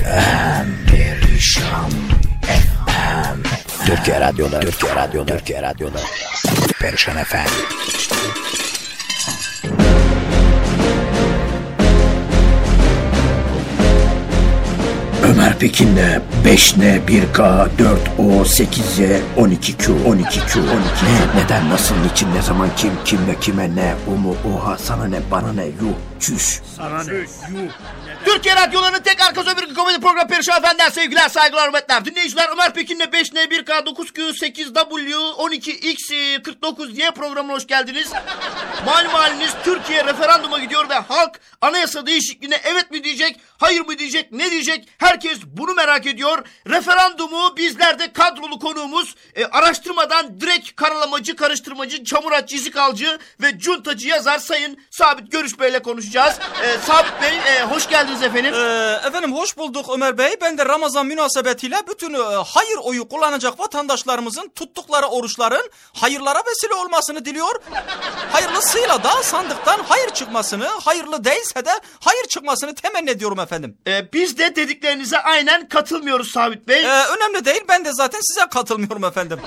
FM Perişan FM Türkiye Radyo'da Türkiye Radyo'da Türkiye Radyo'da. Perişan FM Ömer Pekin'le 5N 1K 4O 8Y 12Q 12Q 12 Ne neden nasıl niçin ne zaman kim kimle kime ne o mu oha sana ne bana ne yuh çüş Türkiye Radyoları'nın tek arka bir komedi programı Perişan Efendi'den sevgiler, saygılar, hürmetler. Dinleyiciler Ömer Pekin'le 5N, 1K, 9Q, 8W, 12X, 49Y programına hoş geldiniz. Malum haliniz Türkiye referanduma gidiyor ve halk anayasa değişikliğine evet mi diyecek, hayır mı diyecek, ne diyecek? Herkes bunu merak ediyor. Referandumu bizler de kadrolu konuğumuz e, araştırmadan direkt karalamacı, karıştırmacı, çamuratçı, izikalcı ve cuntacı yazar Sayın Sabit Görüş Bey'le konuşacağız. E, Sabit Bey e, hoş geldiniz efendim. Ee, efendim hoş bulduk Ömer Bey. Ben de Ramazan münasebetiyle bütün e, hayır oyu kullanacak vatandaşlarımızın tuttukları oruçların hayırlara vesile olmasını diliyor. Hayırlısıyla da sandıktan hayır çıkmasını, hayırlı değilse de hayır çıkmasını temenni ediyorum efendim. E, biz de dediklerinize aynen katılmıyoruz Sabit Bey. Ee, önemli değil ben de zaten size katılmıyorum efendim.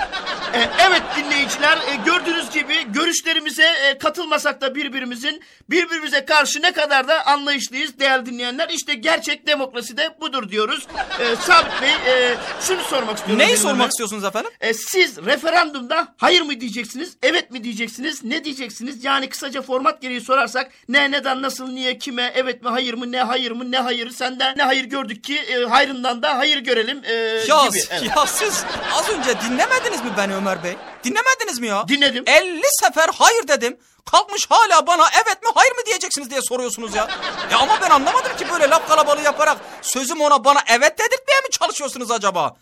E, evet dinleyiciler e, gördüğünüz gibi görüşlerimize e, katılmasak da birbirimizin birbirimize karşı ne kadar da anlayışlıyız değerli dinleyenler. İşte gerçek demokrasi de budur diyoruz. E, Sabit Bey e, şunu sormak istiyorum. Neyi sormak Ömer. istiyorsunuz efendim? E, siz referandumda hayır mı diyeceksiniz, evet mi diyeceksiniz, ne diyeceksiniz? Yani kısaca format gereği sorarsak ne, neden, nasıl, niye, kime, evet mi, hayır mı, ne hayır mı, ne hayır. Senden ne hayır gördük ki e, hayrından da hayır görelim e, Ya, gibi. Evet. ya siz az önce dinlemediniz mi beni Ömer Bey? Dinlemediniz mi ya? Dinledim. 50 sefer hayır dedim. Kalkmış hala bana evet mi hayır mı diyeceksiniz diye soruyorsunuz ya. Ya ama ben anlamadım ki böyle laf kalabalığı yaparak sözüm ona bana evet dedirtmeye mi çalışıyorsunuz acaba?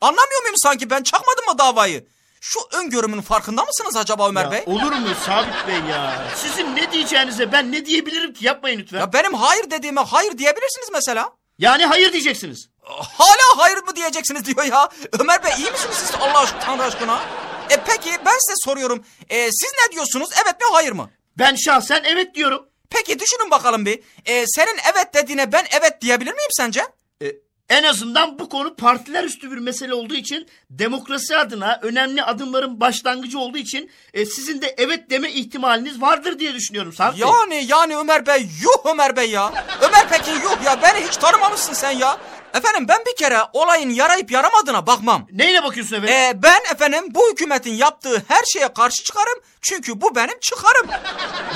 Anlamıyor muyum sanki ben çakmadım mı davayı? Şu öngörümün farkında mısınız acaba Ömer Ya Bey? Olur mu Sabit Bey ya? Sizin ne diyeceğinize ben ne diyebilirim ki? Yapmayın lütfen. Ya benim hayır dediğime hayır diyebilirsiniz mesela. Yani hayır diyeceksiniz. Hala hayır mı diyeceksiniz diyor ya. Ömer Bey iyi misiniz siz Allah aşkına Tanrı aşkına? E peki ben size soruyorum. E, siz ne diyorsunuz evet mi hayır mı? Ben şahsen evet diyorum. Peki düşünün bakalım bir. E, senin evet dediğine ben evet diyebilir miyim sence? E, en azından bu konu partiler üstü bir mesele olduğu için demokrasi adına önemli adımların başlangıcı olduğu için e, sizin de evet deme ihtimaliniz vardır diye düşünüyorum Bey. Yani yani Ömer Bey yuh Ömer Bey ya. Ömer peki yuh ya beni hiç tanımamışsın sen ya. Efendim ben bir kere olayın yarayıp yaramadığına bakmam. Neyle bakıyorsun efendim? E, ben efendim bu hükümetin yaptığı her şeye karşı çıkarım. Çünkü bu benim çıkarım.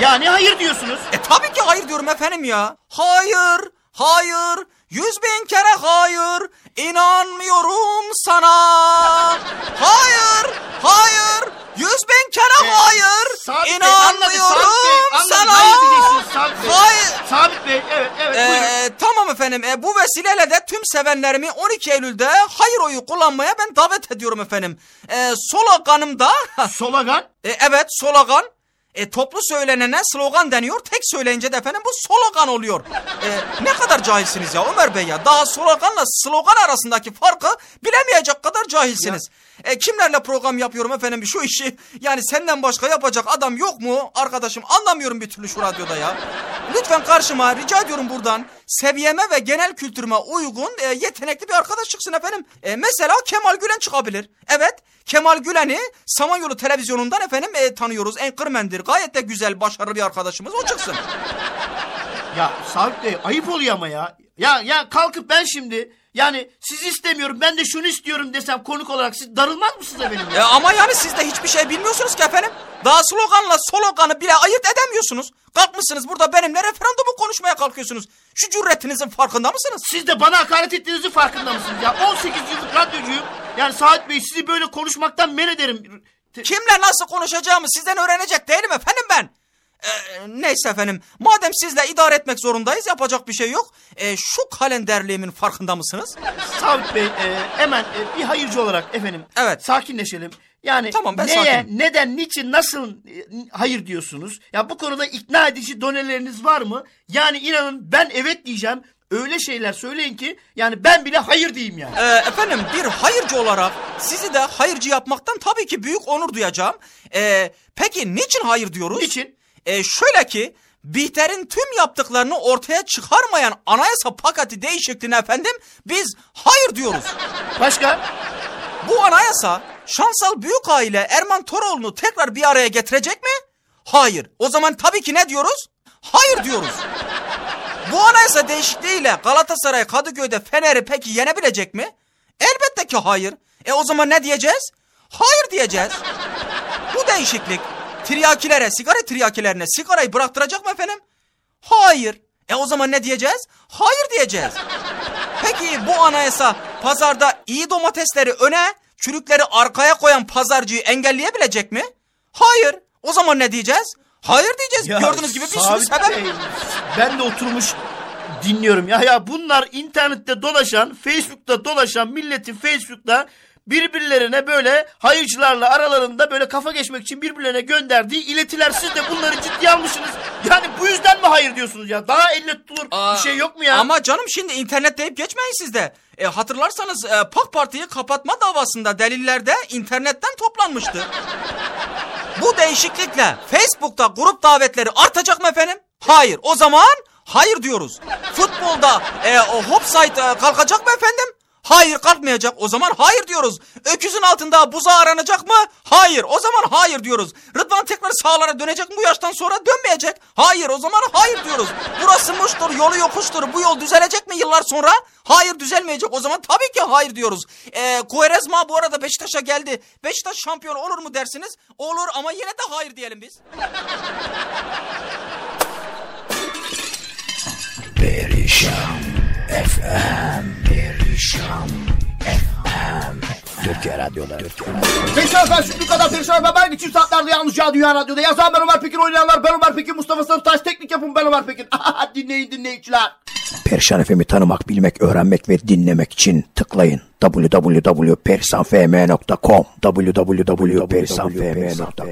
Yani hayır diyorsunuz. E tabii ki hayır diyorum efendim ya. Hayır, hayır, yüz bin kere hayır. İnanmıyorum sana. Hayır, hayır, yüz bin kere E, hayır. Sabit Bey anladık Sabit Bey. İnanmıyorum Anladık. sana. Hayır diyeceksiniz Sabit Bey. Hayır. Sabit Bey evet evet buyurun. Ee, tamam efendim. E, bu vesileyle de tüm sevenlerimi 12 Eylül'de hayır oyu kullanmaya ben davet ediyorum efendim. E, sloganımda... Solagan. E, evet slogan. E, toplu söylenene slogan deniyor. Tek söyleyince de efendim bu slogan oluyor. E, ne kadar cahilsiniz ya Ömer Bey ya. Daha sloganla slogan arasındaki farkı bilemeyecek kadar cahilsiniz. E, kimlerle program yapıyorum efendim şu işi. Yani senden başka yapacak adam yok mu arkadaşım? Anlamıyorum bir türlü şu radyoda ya. Lütfen karşıma rica ediyorum buradan seviyeme ve genel kültürüme uygun e, yetenekli bir arkadaş çıksın efendim. E, mesela Kemal Gülen çıkabilir. Evet Kemal Gülen'i Samanyolu televizyonundan efendim e, tanıyoruz. Anchorman'dir. Gayet de güzel, başarılı bir arkadaşımız. O çıksın. Ya Sabit Bey ayıp oluyor ama ya. Ya ya kalkıp ben şimdi yani sizi istemiyorum ben de şunu istiyorum desem konuk olarak siz darılmaz mısınız efendim E, ama yani siz de hiçbir şey bilmiyorsunuz ki efendim. Daha sloganla sloganı bile ayırt edemiyorsunuz. Kalkmışsınız burada benimle referandumu konuşmaya kalkıyorsunuz. Şu cüretinizin farkında mısınız? Siz de bana hakaret ettiğinizin farkında mısınız ya? 18 yıllık radyocuyum. Yani Sabit Bey sizi böyle konuşmaktan men ederim. Kimle nasıl konuşacağımı sizden öğrenecek değilim efendim ben. Ee, neyse efendim. Madem sizle idare etmek zorundayız yapacak bir şey yok. Ee, şu kalenderliğimin farkında mısınız? Sabit Bey e, hemen e, bir hayırcı olarak efendim. Evet. Sakinleşelim. Yani Tamam, ben neye, sakinim. neden, niçin, nasıl e, hayır diyorsunuz? Ya bu konuda ikna edici doneleriniz var mı? Yani inanın ben evet diyeceğim. Öyle şeyler söyleyin ki yani ben bile hayır diyeyim yani. Ee, efendim bir hayırcı olarak sizi de hayırcı yapmaktan tabii ki büyük onur duyacağım. Ee, peki niçin hayır diyoruz? Niçin? Ee, şöyle ki Bihter'in tüm yaptıklarını ortaya çıkarmayan anayasa paketi değişikliğine efendim biz hayır diyoruz. Başka? Bu anayasa Şansal Büyük Aile Erman Toroğlu'nu tekrar bir araya getirecek mi? Hayır. O zaman tabii ki ne diyoruz? Hayır diyoruz. Bu anayasa değişikliğiyle Galatasaray Kadıköy'de Fener'i peki yenebilecek mi? Elbette ki hayır. E o zaman ne diyeceğiz? Hayır diyeceğiz. Bu değişiklik tiryakilere, sigara tiryakilerine sigarayı bıraktıracak mı efendim? Hayır. E o zaman ne diyeceğiz? Hayır diyeceğiz. Peki bu anayasa pazarda iyi domatesleri öne, çürükleri arkaya koyan pazarcıyı engelleyebilecek mi? Hayır. O zaman ne diyeceğiz? Hayır diyeceğiz. Ya Gördüğünüz gibi bir sürü sebep. Bey, ben de oturmuş dinliyorum. Ya ya bunlar internette dolaşan, Facebook'ta dolaşan milletin Facebook'ta birbirlerine böyle hayırcılarla aralarında böyle kafa geçmek için birbirlerine gönderdiği iletiler. Siz de bunları ciddiye almışsınız. Yani bu yüzden mi hayır diyorsunuz ya? Daha elle tutulur Aa, bir şey yok mu ya? Ama canım şimdi internet deyip geçmeyin siz de. E, hatırlarsanız e, PAK Parti'yi kapatma davasında delillerde internetten toplanmıştı. Bu değişiklikle Facebook'ta grup davetleri artacak mı efendim? Hayır. O zaman hayır diyoruz. Futbolda e, o offside e, kalkacak mı efendim? Hayır kalkmayacak. O zaman hayır diyoruz. Öküzün altında buza aranacak mı? Hayır. O zaman hayır diyoruz. Rıdvan tekrar sağlara dönecek mi bu yaştan sonra dönmeyecek? Hayır. O zaman hayır diyoruz. Burası muştur, yolu yokuştur. Bu yol düzelecek mi yıllar sonra? Hayır düzelmeyecek. O zaman tabii ki hayır diyoruz. Ee, Quaresma bu arada Beşiktaş'a geldi. Beşiktaş şampiyon olur mu dersiniz? Olur ama yine de hayır diyelim biz. Perişan FM Perişan FM Türkiye Radyo'da Türkiye Radyo'da Perişan Efendim şimdi kadar Perişan Efendim her geçim saatlerde yalnızca Dünya Radyo'da. Yazan ben Ömer Pekin, oynayanlar ben Ömer Pekin, Mustafa Sarıtaş, teknik yapım ben Ömer Pekin. dinleyin dinleyiciler. Perişan FM'i tanımak, bilmek, öğrenmek ve dinlemek için tıklayın www.perisanfm.com www.perisanfm.com